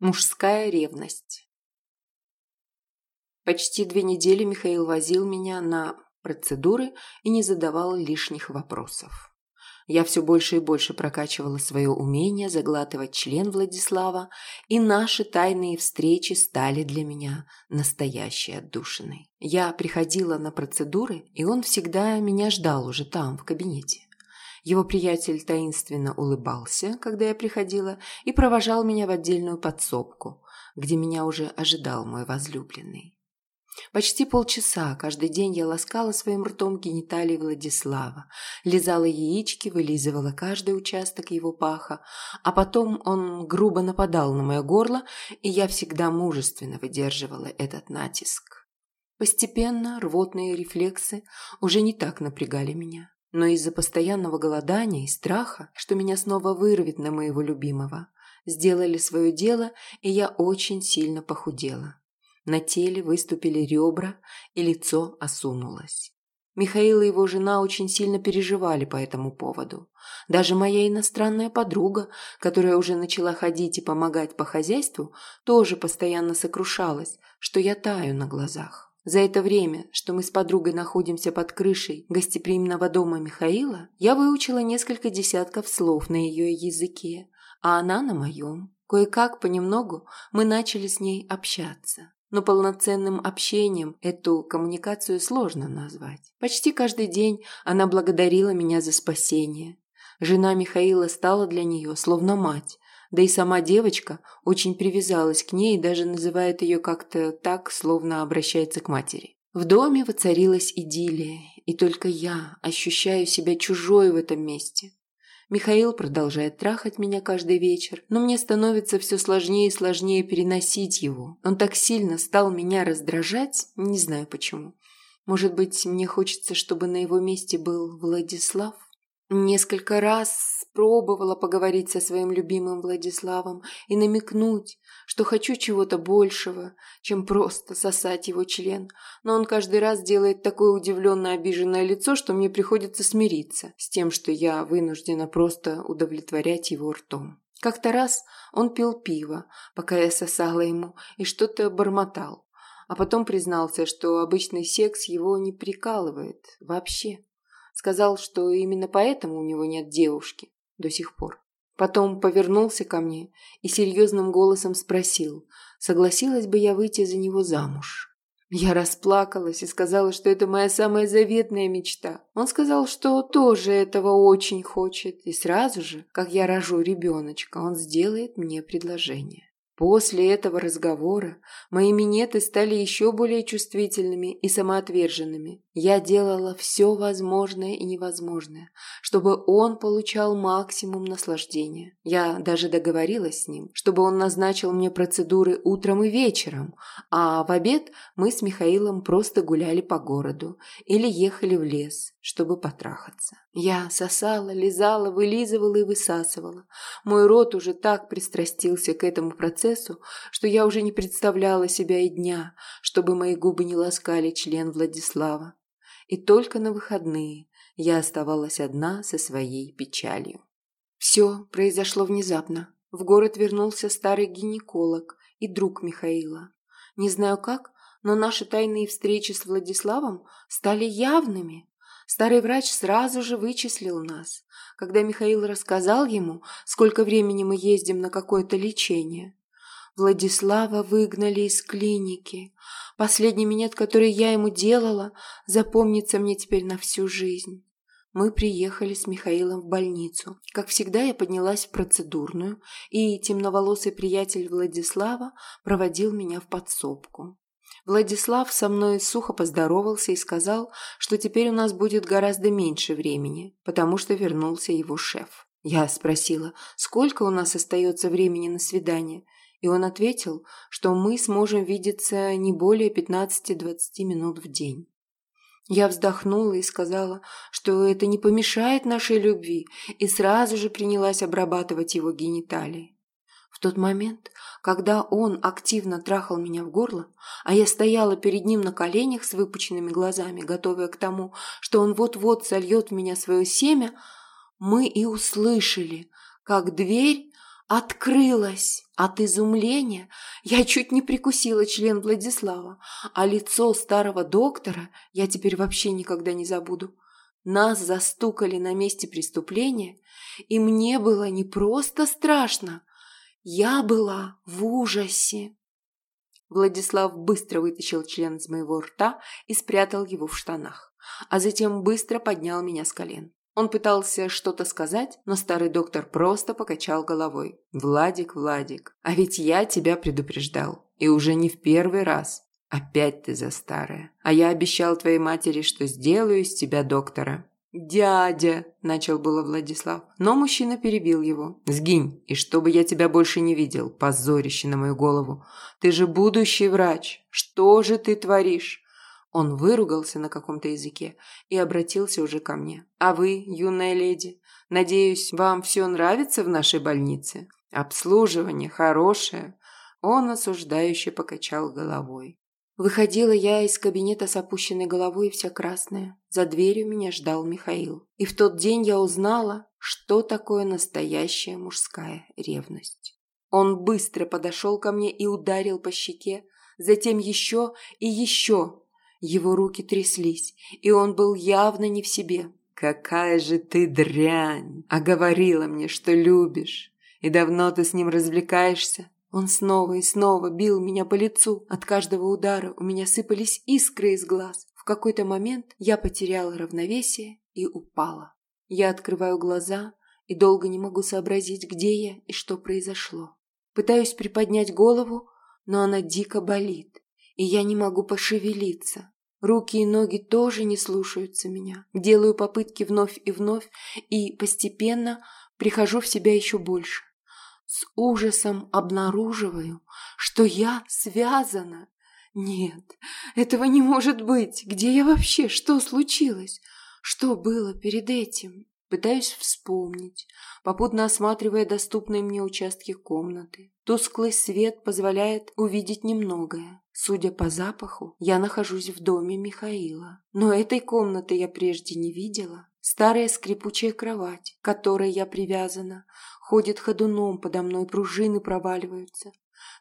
Мужская ревность. Почти две недели Михаил возил меня на процедуры и не задавал лишних вопросов. Я все больше и больше прокачивала свое умение заглатывать член Владислава, и наши тайные встречи стали для меня настоящей отдушиной. Я приходила на процедуры, и он всегда меня ждал уже там, в кабинете. Его приятель таинственно улыбался, когда я приходила, и провожал меня в отдельную подсобку, где меня уже ожидал мой возлюбленный. Почти полчаса каждый день я ласкала своим ртом гениталии Владислава, лизала яички, вылизывала каждый участок его паха, а потом он грубо нападал на мое горло, и я всегда мужественно выдерживала этот натиск. Постепенно рвотные рефлексы уже не так напрягали меня. Но из-за постоянного голодания и страха, что меня снова вырвет на моего любимого, сделали свое дело, и я очень сильно похудела. На теле выступили ребра, и лицо осунулось. Михаил и его жена очень сильно переживали по этому поводу. Даже моя иностранная подруга, которая уже начала ходить и помогать по хозяйству, тоже постоянно сокрушалась, что я таю на глазах. За это время, что мы с подругой находимся под крышей гостеприимного дома Михаила, я выучила несколько десятков слов на ее языке, а она на моем. Кое-как понемногу мы начали с ней общаться. Но полноценным общением эту коммуникацию сложно назвать. Почти каждый день она благодарила меня за спасение. Жена Михаила стала для нее словно мать, да и сама девочка очень привязалась к ней и даже называет ее как-то так, словно обращается к матери. В доме воцарилась идиллия, и только я ощущаю себя чужой в этом месте. Михаил продолжает трахать меня каждый вечер, но мне становится все сложнее и сложнее переносить его. Он так сильно стал меня раздражать, не знаю почему. Может быть, мне хочется, чтобы на его месте был Владислав? Несколько раз пробовала поговорить со своим любимым Владиславом и намекнуть, что хочу чего-то большего, чем просто сосать его член, но он каждый раз делает такое удивленно обиженное лицо, что мне приходится смириться с тем, что я вынуждена просто удовлетворять его ртом. Как-то раз он пил пиво, пока я сосала ему, и что-то бормотал, а потом признался, что обычный секс его не прикалывает вообще. Сказал, что именно поэтому у него нет девушки до сих пор. Потом повернулся ко мне и серьезным голосом спросил, согласилась бы я выйти за него замуж. Я расплакалась и сказала, что это моя самая заветная мечта. Он сказал, что тоже этого очень хочет, и сразу же, как я рожу ребеночка, он сделает мне предложение. После этого разговора мои минеты стали еще более чувствительными и самоотверженными. Я делала все возможное и невозможное, чтобы он получал максимум наслаждения. Я даже договорилась с ним, чтобы он назначил мне процедуры утром и вечером, а в обед мы с Михаилом просто гуляли по городу или ехали в лес, чтобы потрахаться. Я сосала, лизала, вылизывала и высасывала. Мой рот уже так пристрастился к этому процессу, что я уже не представляла себя и дня, чтобы мои губы не ласкали член Владислава. И только на выходные я оставалась одна со своей печалью. Все произошло внезапно. В город вернулся старый гинеколог и друг Михаила. Не знаю как, но наши тайные встречи с Владиславом стали явными. Старый врач сразу же вычислил нас, когда Михаил рассказал ему, сколько времени мы ездим на какое-то лечение. Владислава выгнали из клиники. Последний минет, который я ему делала, запомнится мне теперь на всю жизнь. Мы приехали с Михаилом в больницу. Как всегда, я поднялась в процедурную, и темноволосый приятель Владислава проводил меня в подсобку. Владислав со мной сухо поздоровался и сказал, что теперь у нас будет гораздо меньше времени, потому что вернулся его шеф. Я спросила, сколько у нас остается времени на свидание, и он ответил, что мы сможем видеться не более 15-20 минут в день. Я вздохнула и сказала, что это не помешает нашей любви, и сразу же принялась обрабатывать его гениталии. В тот момент, когда он активно трахал меня в горло, а я стояла перед ним на коленях с выпученными глазами, готовая к тому, что он вот-вот сольет в меня свое семя, мы и услышали, как дверь открылась. От изумления я чуть не прикусила член Владислава, а лицо старого доктора я теперь вообще никогда не забуду. Нас застукали на месте преступления, и мне было не просто страшно, я была в ужасе. Владислав быстро вытащил член из моего рта и спрятал его в штанах, а затем быстро поднял меня с колен. Он пытался что-то сказать, но старый доктор просто покачал головой. «Владик, Владик, а ведь я тебя предупреждал, и уже не в первый раз. Опять ты за старое. А я обещал твоей матери, что сделаю из тебя доктора. «Дядя!» – начал было Владислав, но мужчина перебил его. «Сгинь, и чтобы я тебя больше не видел, позорище на мою голову. Ты же будущий врач. Что же ты творишь?» Он выругался на каком-то языке и обратился уже ко мне. «А вы, юная леди, надеюсь, вам все нравится в нашей больнице? Обслуживание хорошее?» Он осуждающе покачал головой. Выходила я из кабинета с опущенной головой и вся красная. За дверью меня ждал Михаил. И в тот день я узнала, что такое настоящая мужская ревность. Он быстро подошел ко мне и ударил по щеке, затем еще и еще. Его руки тряслись, и он был явно не в себе. «Какая же ты дрянь! А говорила мне, что любишь. И давно ты с ним развлекаешься?» Он снова и снова бил меня по лицу. От каждого удара у меня сыпались искры из глаз. В какой-то момент я потеряла равновесие и упала. Я открываю глаза и долго не могу сообразить, где я и что произошло. Пытаюсь приподнять голову, но она дико болит, и я не могу пошевелиться. Руки и ноги тоже не слушаются меня. Делаю попытки вновь и вновь, и постепенно прихожу в себя еще больше. С ужасом обнаруживаю, что я связана. Нет, этого не может быть. Где я вообще? Что случилось? Что было перед этим? Пытаюсь вспомнить, попутно осматривая доступные мне участки комнаты. Тусклый свет позволяет увидеть немногое. Судя по запаху, я нахожусь в доме Михаила. Но этой комнаты я прежде не видела. Старая скрипучая кровать, к которой я привязана, ходит ходуном подо мной, пружины проваливаются.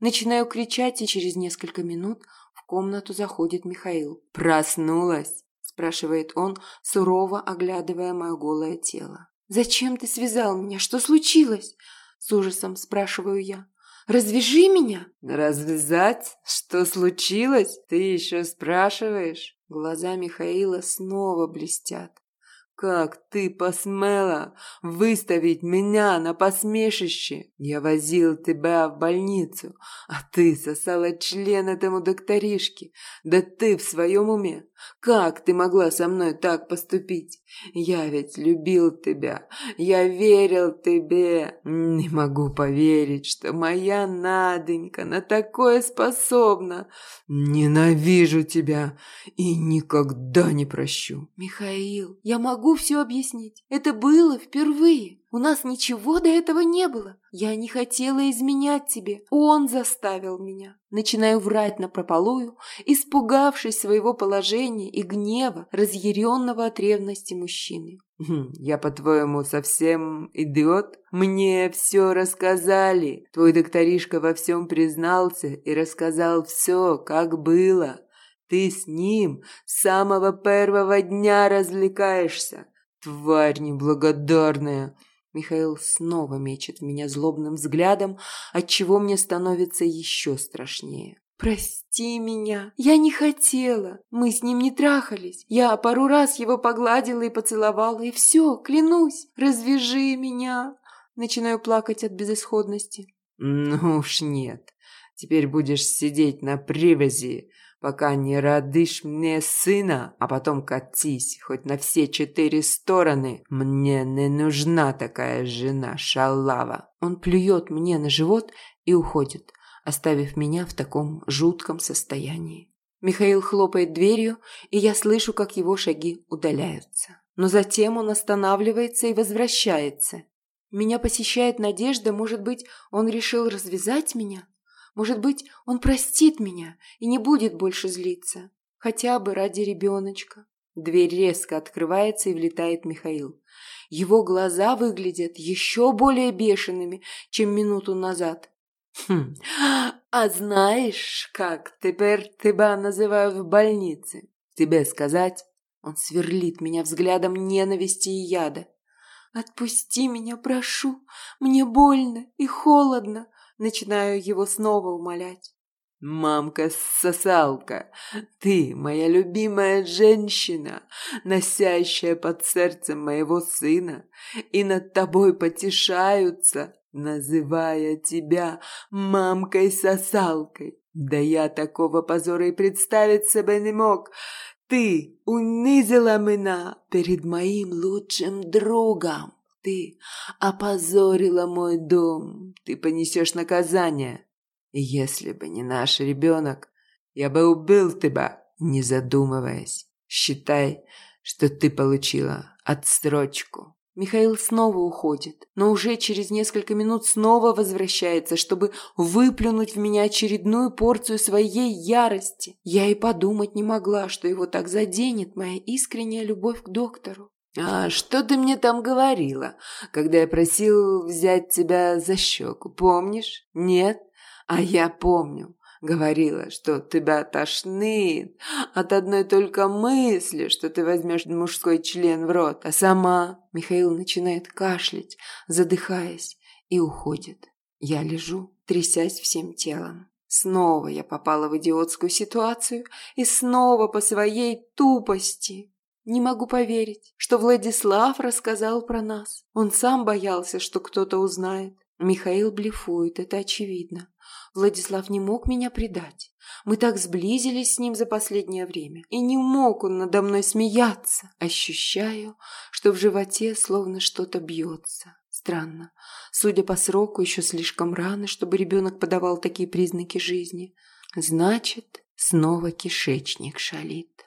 Начинаю кричать, и через несколько минут в комнату заходит Михаил. «Проснулась?» – спрашивает он, сурово оглядывая мое голое тело. «Зачем ты связал меня? Что случилось?» – с ужасом спрашиваю я. «Развяжи меня!» «Развязать? Что случилось? Ты еще спрашиваешь?» Глаза Михаила снова блестят. «Как ты посмела выставить меня на посмешище? Я возил тебя в больницу, а ты сосала член этому докторишке. Да ты в своем уме? Как ты могла со мной так поступить? Я ведь любил тебя, я верил тебе. Не могу поверить, что моя Наденька на такое способна. Ненавижу тебя и никогда не прощу». «Михаил, я могу могу все объяснить. Это было впервые. У нас ничего до этого не было. Я не хотела изменять тебе. Он заставил меня. Начинаю врать на прополую, испугавшись своего положения и гнева, разъяренного от ревности мужчины. «Хм, «Я, по-твоему, совсем идиот? Мне все рассказали. Твой докторишка во всем признался и рассказал все, как было. Ты с ним с самого первого дня развлекаешься. Тварь неблагодарная. Михаил снова мечет в меня злобным взглядом, отчего мне становится еще страшнее. «Прости меня, я не хотела. Мы с ним не трахались. Я пару раз его погладила и поцеловала, и все, клянусь. Развяжи меня!» Начинаю плакать от безысходности. «Ну уж нет. Теперь будешь сидеть на привязи, пока не родишь мне сына, а потом катись хоть на все четыре стороны. Мне не нужна такая жена, шалава. Он плюет мне на живот и уходит, оставив меня в таком жутком состоянии. Михаил хлопает дверью, и я слышу, как его шаги удаляются. Но затем он останавливается и возвращается. Меня посещает надежда, может быть, он решил развязать меня? Может быть, он простит меня и не будет больше злиться. Хотя бы ради ребеночка. Дверь резко открывается и влетает Михаил. Его глаза выглядят еще более бешеными, чем минуту назад. «Хм, а знаешь, как теперь тебя называют в больнице? Тебе сказать?» Он сверлит меня взглядом ненависти и яда. «Отпусти меня, прошу, мне больно и холодно», начинаю его снова умолять. «Мамка-сосалка, ты моя любимая женщина, носящая под сердцем моего сына, и над тобой потешаются, называя тебя мамкой-сосалкой. Да я такого позора и представить себе не мог. Ты унизила меня перед моим лучшим другом. Ты опозорила мой дом. Ты понесешь наказание. Если бы не наш ребенок, я бы убил тебя, не задумываясь. Считай, что ты получила отстрочку. Михаил снова уходит, но уже через несколько минут снова возвращается, чтобы выплюнуть в меня очередную порцию своей ярости. Я и подумать не могла, что его так заденет моя искренняя любовь к доктору. «А что ты мне там говорила, когда я просил взять тебя за щеку, помнишь? Нет? А я помню. Говорила, что тебя тошнит от одной только мысли, что ты возьмешь мужской член в рот, а сама... Михаил начинает кашлять, задыхаясь, и уходит. Я лежу, трясясь всем телом. Снова я попала в идиотскую ситуацию и снова по своей тупости. Не могу поверить, что Владислав рассказал про нас. Он сам боялся, что кто-то узнает. Михаил блефует, это очевидно. Владислав не мог меня предать. Мы так сблизились с ним за последнее время. И не мог он надо мной смеяться. Ощущаю, что в животе словно что-то бьется. Странно. Судя по сроку, еще слишком рано, чтобы ребенок подавал такие признаки жизни. Значит, снова кишечник шалит.